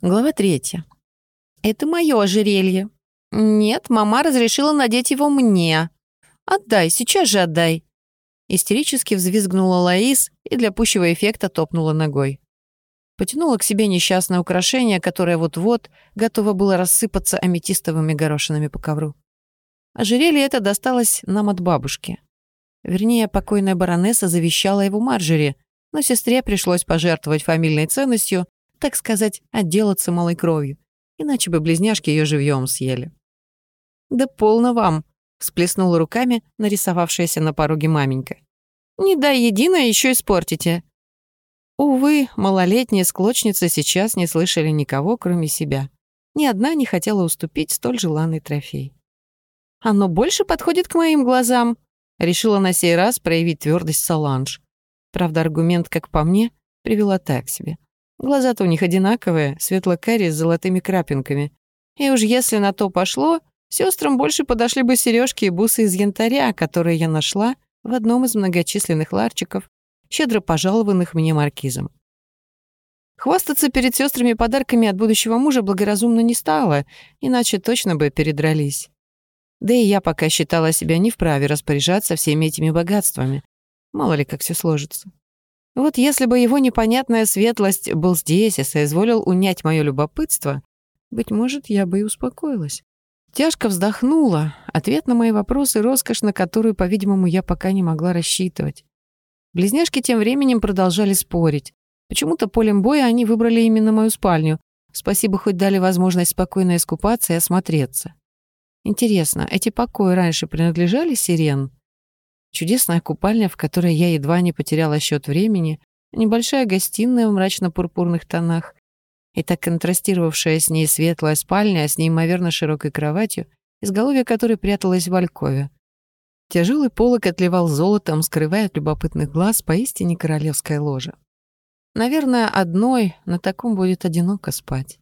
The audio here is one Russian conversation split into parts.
Глава третья. «Это мое ожерелье». «Нет, мама разрешила надеть его мне». «Отдай, сейчас же отдай». Истерически взвизгнула Лаис и для пущего эффекта топнула ногой. Потянула к себе несчастное украшение, которое вот-вот готово было рассыпаться аметистовыми горошинами по ковру. Ожерелье это досталось нам от бабушки. Вернее, покойная баронесса завещала его Марджери, но сестре пришлось пожертвовать фамильной ценностью так сказать, отделаться малой кровью, иначе бы близняшки ее живьем съели. «Да полно вам!» — всплеснула руками нарисовавшаяся на пороге маменька. «Не дай единое, еще испортите!» Увы, малолетние склочницы сейчас не слышали никого, кроме себя. Ни одна не хотела уступить столь желанный трофей. «Оно больше подходит к моим глазам», — решила на сей раз проявить твердость Саланж. Правда, аргумент, как по мне, привела так себе. Глаза-то у них одинаковые, светло-карие с золотыми крапинками. И уж если на то пошло, сестрам больше подошли бы сережки и бусы из янтаря, которые я нашла в одном из многочисленных ларчиков, щедро пожалованных мне маркизом. Хвастаться перед сестрами подарками от будущего мужа благоразумно не стало, иначе точно бы передрались. Да и я пока считала себя не вправе распоряжаться всеми этими богатствами. Мало ли, как все сложится. Вот если бы его непонятная светлость был здесь и соизволил унять мое любопытство, быть может, я бы и успокоилась. Тяжко вздохнула. Ответ на мои вопросы — роскошь, на которую, по-видимому, я пока не могла рассчитывать. Близняшки тем временем продолжали спорить. Почему-то полем боя они выбрали именно мою спальню. Спасибо, хоть дали возможность спокойно искупаться и осмотреться. Интересно, эти покои раньше принадлежали Сирен? Чудесная купальня, в которой я едва не потеряла счет времени, небольшая гостиная в мрачно-пурпурных тонах и так контрастировавшая с ней светлая спальня с неимоверно широкой кроватью, изголовье которой пряталось в алькове. Тяжелый полок отливал золотом, скрывая от любопытных глаз поистине королевское ложе. Наверное, одной на таком будет одиноко спать.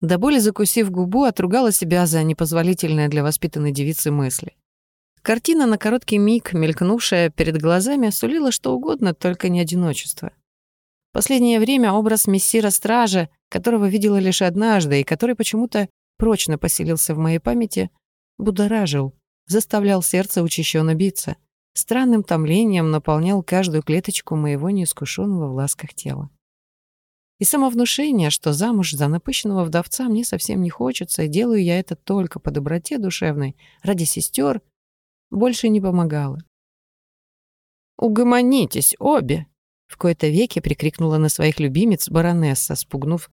До боли закусив губу, отругала себя за непозволительное для воспитанной девицы мысли. Картина на короткий миг, мелькнувшая перед глазами, сулила что угодно, только не одиночество. Последнее время образ мессира-стража, которого видела лишь однажды и который почему-то прочно поселился в моей памяти, будоражил, заставлял сердце учащенно биться, странным томлением наполнял каждую клеточку моего неискушенного в ласках тела. И самовнушение, что замуж за напыщенного вдовца мне совсем не хочется, и делаю я это только по доброте душевной, ради сестер больше не помогало. «Угомонитесь, обе!» В кои-то веки прикрикнула на своих любимец баронесса, спугнув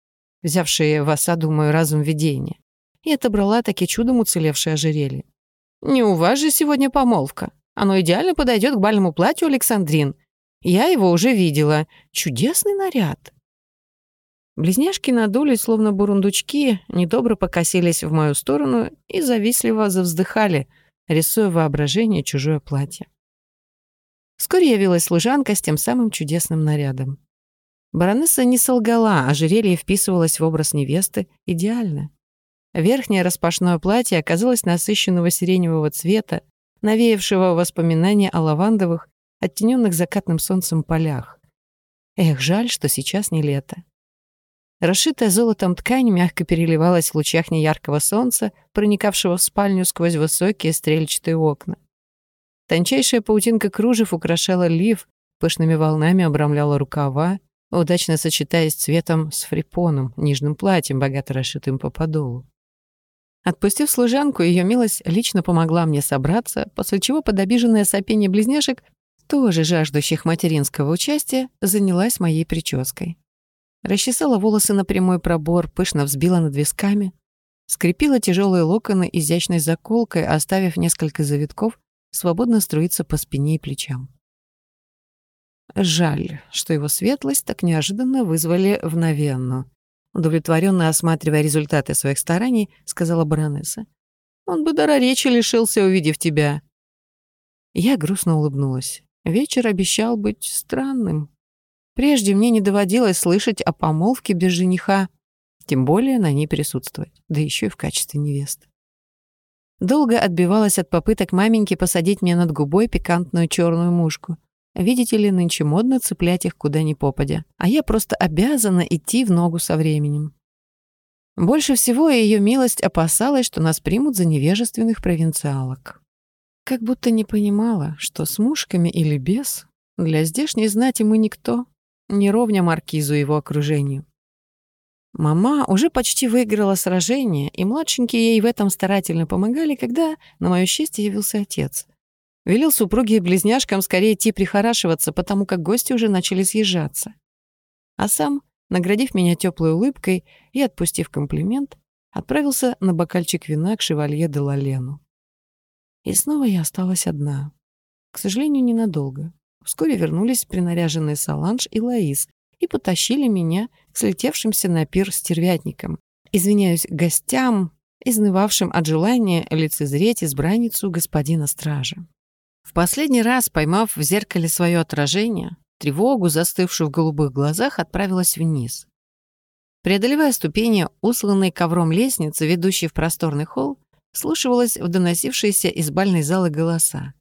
взявшие в осаду мой разум видение, и отобрала таки чудом уцелевшее ожерелье. «Не у вас же сегодня помолвка. Оно идеально подойдет к бальному платью Александрин. Я его уже видела. Чудесный наряд». Близняшки надулись, словно бурундучки, недобро покосились в мою сторону и завистливо завздыхали, рисуя воображение чужое платье. Вскоре явилась служанка с тем самым чудесным нарядом. Баронесса не солгала, ожерелье вписывалось в образ невесты идеально. Верхнее распашное платье оказалось насыщенного сиреневого цвета, навеявшего воспоминания о лавандовых, оттененных закатным солнцем полях. Эх, жаль, что сейчас не лето. Расшитая золотом ткань мягко переливалась в лучах неяркого солнца, проникавшего в спальню сквозь высокие стрельчатые окна. Тончайшая паутинка кружев украшала лиф, пышными волнами обрамляла рукава, удачно сочетаясь цветом с фрипоном, нижним платьем, богато расшитым по подолу. Отпустив служанку, ее милость лично помогла мне собраться, после чего под сопение близняшек, тоже жаждущих материнского участия, занялась моей прической. Расчесала волосы на прямой пробор, пышно взбила над висками, скрепила тяжелые локоны изящной заколкой, оставив несколько завитков свободно струиться по спине и плечам. Жаль, что его светлость так неожиданно вызвали в Навенну. Удовлетворенно осматривая результаты своих стараний, сказала баронесса. «Он бы дара речи лишился, увидев тебя». Я грустно улыбнулась. Вечер обещал быть странным. Прежде мне не доводилось слышать о помолвке без жениха, тем более на ней присутствовать, да еще и в качестве невесты. Долго отбивалась от попыток маменьки посадить мне над губой пикантную черную мушку. Видите ли, нынче модно цеплять их куда ни попадя. А я просто обязана идти в ногу со временем. Больше всего ее милость опасалась, что нас примут за невежественных провинциалок. Как будто не понимала, что с мушками или без, для здешней знати мы никто, не ровня маркизу его окружению. Мама уже почти выиграла сражение, и младшенькие ей в этом старательно помогали, когда, на моё счастье, явился отец. Велел супруге и близняшкам скорее идти прихорашиваться, потому как гости уже начали съезжаться. А сам, наградив меня теплой улыбкой и отпустив комплимент, отправился на бокальчик вина к шевалье де Лалену. И снова я осталась одна. К сожалению, ненадолго. Вскоре вернулись принаряженные Саланж и Лаис и потащили меня к слетевшимся на пир стервятникам. Извиняюсь гостям, изнывавшим от желания лицезреть избранницу господина стража. В последний раз, поймав в зеркале свое отражение, тревогу, застывшую в голубых глазах, отправилась вниз. Преодолевая ступени, усланной ковром лестницы, ведущей в просторный холл, слушалась в доносившиеся из бальной залы голоса.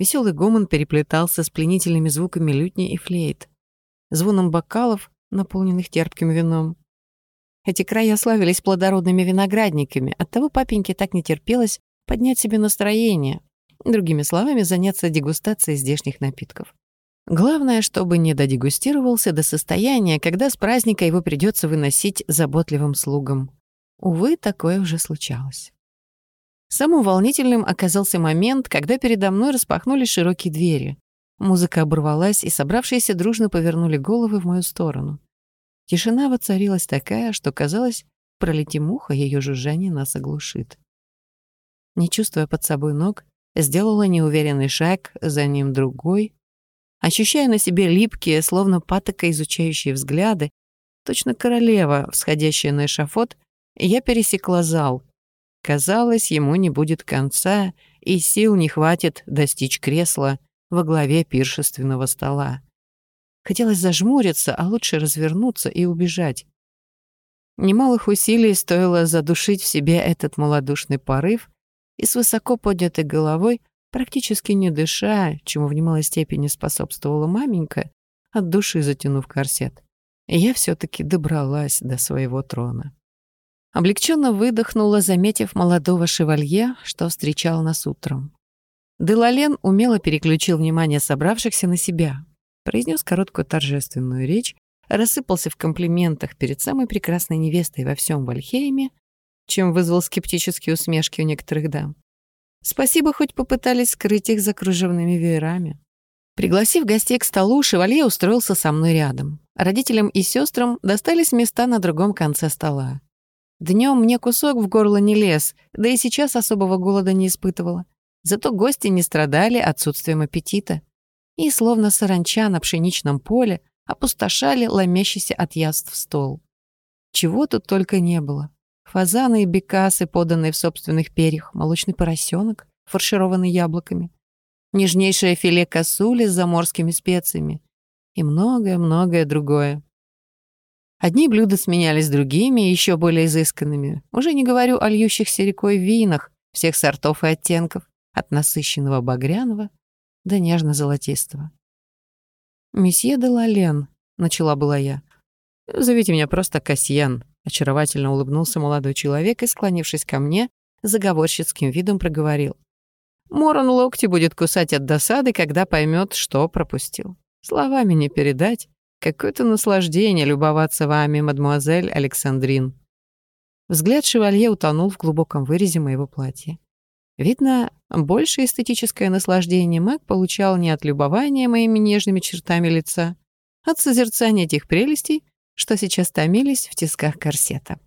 Веселый гомон переплетался с пленительными звуками лютни и флейт, звоном бокалов, наполненных терпким вином. Эти края славились плодородными виноградниками, оттого папеньке так не терпелось поднять себе настроение, другими словами, заняться дегустацией здешних напитков. Главное, чтобы не додегустировался до состояния, когда с праздника его придется выносить заботливым слугам. Увы, такое уже случалось. Самым волнительным оказался момент, когда передо мной распахнулись широкие двери. Музыка оборвалась, и собравшиеся дружно повернули головы в мою сторону. Тишина воцарилась такая, что, казалось, пролетим ухо, ее жужжание нас оглушит. Не чувствуя под собой ног, сделала неуверенный шаг, за ним другой, ощущая на себе липкие, словно патока изучающие взгляды, точно королева, всходящая на эшафот, я пересекла зал, Казалось, ему не будет конца, и сил не хватит достичь кресла во главе пиршественного стола. Хотелось зажмуриться, а лучше развернуться и убежать. Немалых усилий стоило задушить в себе этот малодушный порыв и с высоко поднятой головой, практически не дыша, чему в немалой степени способствовала маменька, от души затянув корсет, я все таки добралась до своего трона. Облегченно выдохнула, заметив молодого шевалье, что встречал нас утром. Делален умело переключил внимание собравшихся на себя, произнес короткую торжественную речь, рассыпался в комплиментах перед самой прекрасной невестой во всем Вальхейме, чем вызвал скептические усмешки у некоторых дам. Спасибо, хоть попытались скрыть их за кружевными веерами. Пригласив гостей к столу, шевалье устроился со мной рядом. Родителям и сестрам достались места на другом конце стола. Днем мне кусок в горло не лез, да и сейчас особого голода не испытывала. Зато гости не страдали отсутствием аппетита. И, словно саранча на пшеничном поле, опустошали ломящийся от яств стол. Чего тут только не было. Фазаны и бекасы, поданные в собственных перьях, молочный поросенок, фаршированный яблоками, нежнейшее филе косули с заморскими специями и многое-многое другое. Одни блюда сменялись другими, еще более изысканными. Уже не говорю о льющихся рекой винах всех сортов и оттенков, от насыщенного багряного до нежно-золотистого. «Месье де Лален», — начала была я. «Зовите меня просто Касьян», — очаровательно улыбнулся молодой человек и, склонившись ко мне, заговорщицким видом проговорил. «Морон локти будет кусать от досады, когда поймет, что пропустил. Словами не передать, Какое-то наслаждение любоваться вами, мадемуазель Александрин. Взгляд шевалье утонул в глубоком вырезе моего платья. Видно, больше эстетическое наслаждение Мэг получал не от любования моими нежными чертами лица, а от созерцания тех прелестей, что сейчас томились в тисках корсета.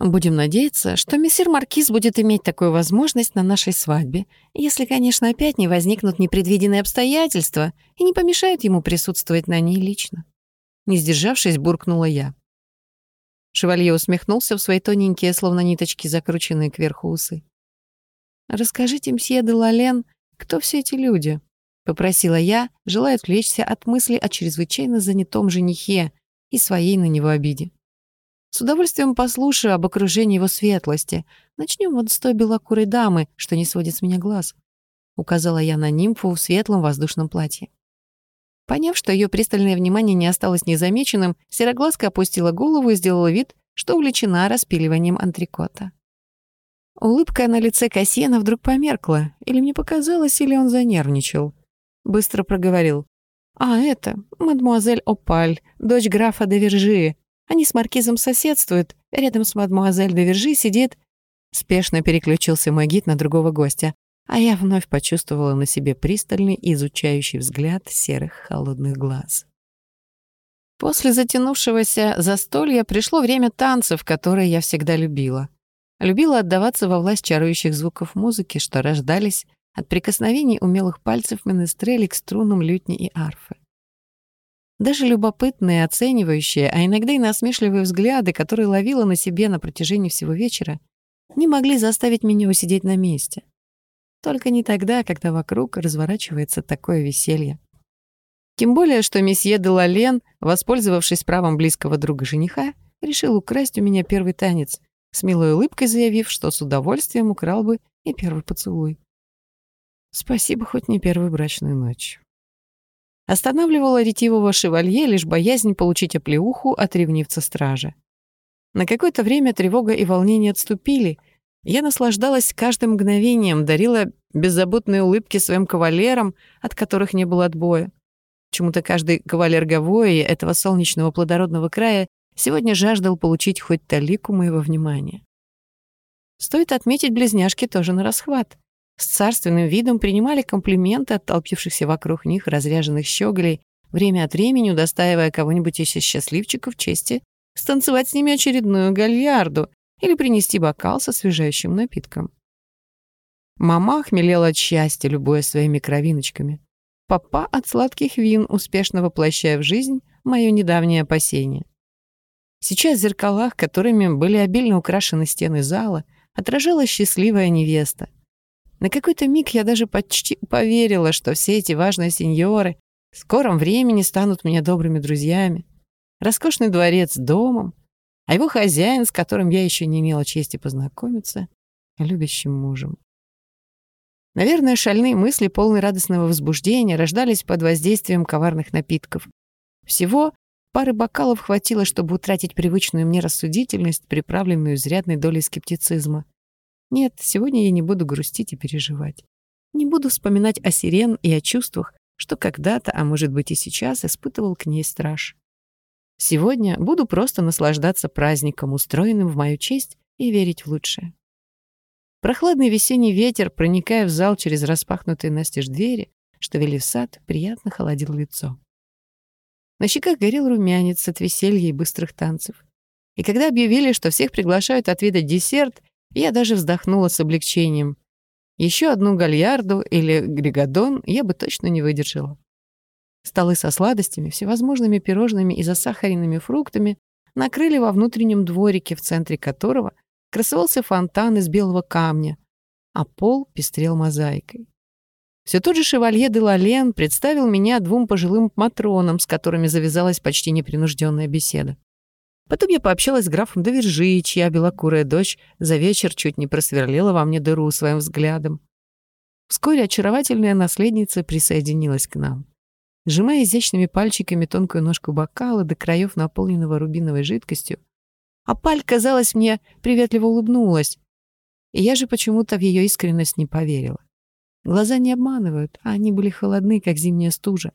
Будем надеяться, что мессир Маркиз будет иметь такую возможность на нашей свадьбе, если, конечно, опять не возникнут непредвиденные обстоятельства и не помешают ему присутствовать на ней лично. Не сдержавшись, буркнула я. Шевалье усмехнулся в свои тоненькие, словно ниточки, закрученные кверху усы. «Расскажите, мсье де Лален, кто все эти люди?» — попросила я, желая отвлечься от мысли о чрезвычайно занятом женихе и своей на него обиде. С удовольствием послушаю об окружении его светлости. Начнем вот с той белокурой дамы, что не сводит с меня глаз. Указала я на нимфу в светлом воздушном платье. Поняв, что ее пристальное внимание не осталось незамеченным, Сероглазка опустила голову и сделала вид, что увлечена распиливанием антрикота. Улыбка на лице Кассиена вдруг померкла, или мне показалось, или он занервничал. Быстро проговорил. «А, это, мадмуазель Опаль, дочь графа де Вержи. Они с маркизом соседствуют. Рядом с мадмуазель де Вержи сидит...» Спешно переключился мой гид на другого гостя, а я вновь почувствовала на себе пристальный изучающий взгляд серых холодных глаз. После затянувшегося застолья пришло время танцев, которые я всегда любила. Любила отдаваться во власть чарующих звуков музыки, что рождались от прикосновений умелых пальцев менестрели к струнам лютни и арфы. Даже любопытные, оценивающие, а иногда и насмешливые взгляды, которые ловила на себе на протяжении всего вечера, не могли заставить меня усидеть на месте. Только не тогда, когда вокруг разворачивается такое веселье. Тем более, что месье де Лален, воспользовавшись правом близкого друга жениха, решил украсть у меня первый танец, с милой улыбкой заявив, что с удовольствием украл бы и первый поцелуй. Спасибо, хоть не первую брачную ночь. Останавливала ретивого шевалье лишь боязнь получить оплеуху от ревнивца стража. На какое-то время тревога и волнение отступили. Я наслаждалась каждым мгновением, дарила беззаботные улыбки своим кавалерам, от которых не было отбоя. Почему-то каждый кавалер Гавои этого солнечного плодородного края сегодня жаждал получить хоть талику моего внимания. Стоит отметить, близняшки тоже на расхват с царственным видом принимали комплименты от толпившихся вокруг них разряженных щеголей, время от времени удостаивая кого-нибудь из счастливчиков чести станцевать с ними очередную гальярду или принести бокал со освежающим напитком. Мама хмелела от счастья, любуя своими кровиночками. Папа от сладких вин, успешно воплощая в жизнь мое недавнее опасение. Сейчас в зеркалах, которыми были обильно украшены стены зала, отражалась счастливая невеста — на какой-то миг я даже почти поверила, что все эти важные сеньоры в скором времени станут мне добрыми друзьями. Роскошный дворец домом, а его хозяин, с которым я еще не имела чести познакомиться, любящим мужем. Наверное, шальные мысли, полные радостного возбуждения, рождались под воздействием коварных напитков. Всего пары бокалов хватило, чтобы утратить привычную мне рассудительность, приправленную изрядной долей скептицизма. Нет, сегодня я не буду грустить и переживать. Не буду вспоминать о сирен и о чувствах, что когда-то, а может быть и сейчас, испытывал к ней страж. Сегодня буду просто наслаждаться праздником, устроенным в мою честь, и верить в лучшее. Прохладный весенний ветер, проникая в зал через распахнутые настежь двери, что вели в сад, приятно холодил лицо. На щеках горел румянец от веселья и быстрых танцев. И когда объявили, что всех приглашают отведать десерт, я даже вздохнула с облегчением. Еще одну гальярду или григадон я бы точно не выдержала. Столы со сладостями, всевозможными пирожными и засахаренными фруктами накрыли во внутреннем дворике, в центре которого красовался фонтан из белого камня, а пол пестрел мозаикой. Все тот же шевалье де Лален представил меня двум пожилым матронам, с которыми завязалась почти непринужденная беседа. Потом я пообщалась с графом Довержи, чья белокурая дочь за вечер чуть не просверлила во мне дыру своим взглядом. Вскоре очаровательная наследница присоединилась к нам. Сжимая изящными пальчиками тонкую ножку бокала до краев наполненного рубиновой жидкостью, а паль, казалось мне, приветливо улыбнулась, и я же почему-то в ее искренность не поверила. Глаза не обманывают, а они были холодны, как зимняя стужа.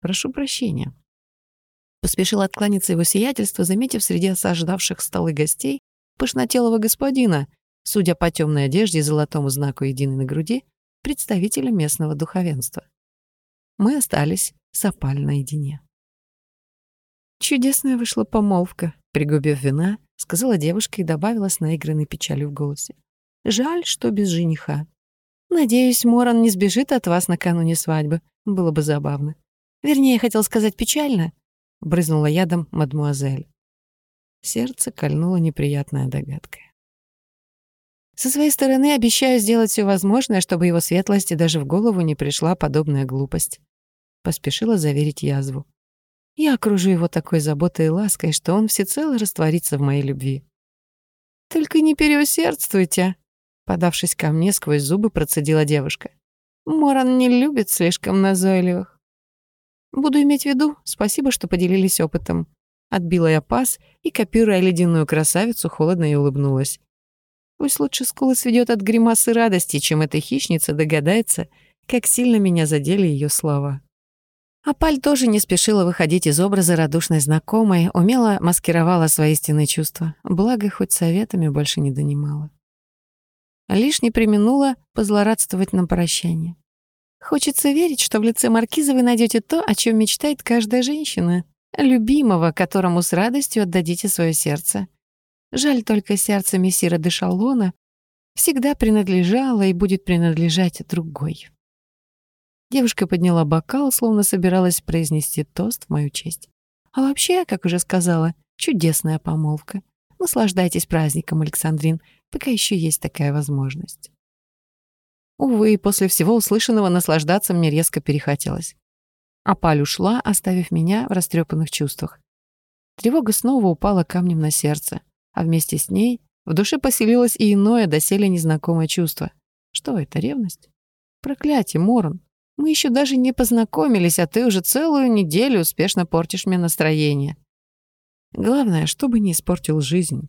Прошу прощения. Поспешил откланяться его сиятельство, заметив среди осаждавших столы гостей пышнотелого господина, судя по темной одежде и золотому знаку единой на груди, представителя местного духовенства. Мы остались с опаль наедине. «Чудесная вышла помолвка», — пригубив вина, сказала девушка и добавила с наигранной печалью в голосе. «Жаль, что без жениха. Надеюсь, Моран не сбежит от вас накануне свадьбы. Было бы забавно. Вернее, хотел сказать печально, — брызнула ядом мадмуазель. Сердце кольнула неприятная догадка. Со своей стороны обещаю сделать все возможное, чтобы его светлости даже в голову не пришла подобная глупость. Поспешила заверить язву. Я окружу его такой заботой и лаской, что он всецело растворится в моей любви. «Только не переусердствуйте», — подавшись ко мне, сквозь зубы процедила девушка. «Моран не любит слишком назойливых». Буду иметь в виду. Спасибо, что поделились опытом. Отбила я пас и, копируя ледяную красавицу, холодно и улыбнулась. Пусть лучше скулы сведет от гримасы радости, чем эта хищница догадается, как сильно меня задели ее слова. Апаль тоже не спешила выходить из образа радушной знакомой, умело маскировала свои истинные чувства, благо хоть советами больше не донимала. Лишь не применула позлорадствовать на прощание. Хочется верить, что в лице Маркиза вы найдете то, о чем мечтает каждая женщина, любимого, которому с радостью отдадите свое сердце. Жаль только сердце мессира де Шалона всегда принадлежало и будет принадлежать другой. Девушка подняла бокал, словно собиралась произнести тост в мою честь. А вообще, как уже сказала, чудесная помолвка. Наслаждайтесь праздником, Александрин, пока еще есть такая возможность. Увы, после всего услышанного наслаждаться мне резко перехотелось. А Паль ушла, оставив меня в растрепанных чувствах. Тревога снова упала камнем на сердце, а вместе с ней в душе поселилось и иное, доселе незнакомое чувство. Что это, ревность? Проклятие, Морон. Мы еще даже не познакомились, а ты уже целую неделю успешно портишь мне настроение. Главное, чтобы не испортил жизнь.